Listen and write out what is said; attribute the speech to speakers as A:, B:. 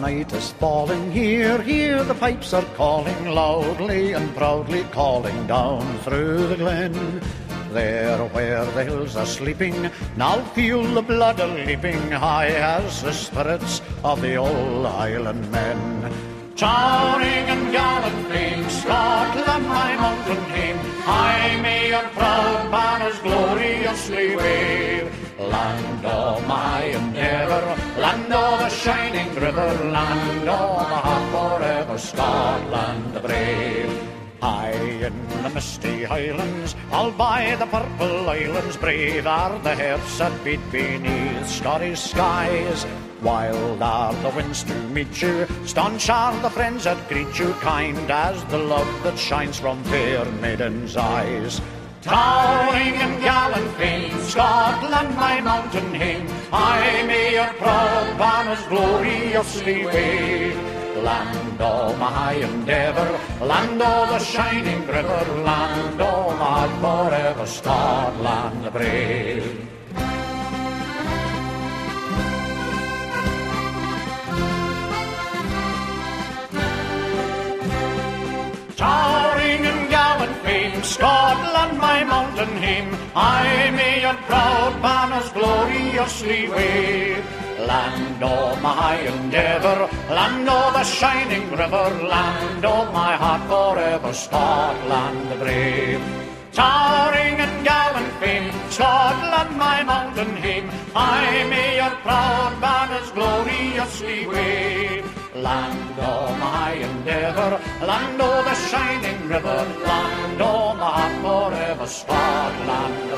A: night is falling. here, hear the pipes are calling loudly and proudly calling down through the glen. There where the hills are sleeping, now feel the blood a leaping high as the spirits of the old Highland men. Towering and fame, Scotland, my mountain home, high may your proud banners gloriously wave. Land of my land of the shining river, land of my heart forever, Scotland the brave. High in the misty highlands, all by the purple islands, brave are the hearts that beat beneath Scottish skies. Wild are the winds to meet you, staunch are the friends that greet you, kind as the love that shines from fair maidens' eyes. Towering and gallant fame, Scotland, my mountain home, I may your proud banners gloriously wave. Land of my high endeavour, land of the shining river, land of my forever, Scotland the brave. Scotland, my mountain home, I may your proud banners gloriously wave. Land of my high endeavour, land of the shining river, land of my heart forever, Scotland the brave. Towering and gallant fame, Scotland, my mountain home, I may your proud banners gloriously wave. Land of my endeavour, land of the shining river, land of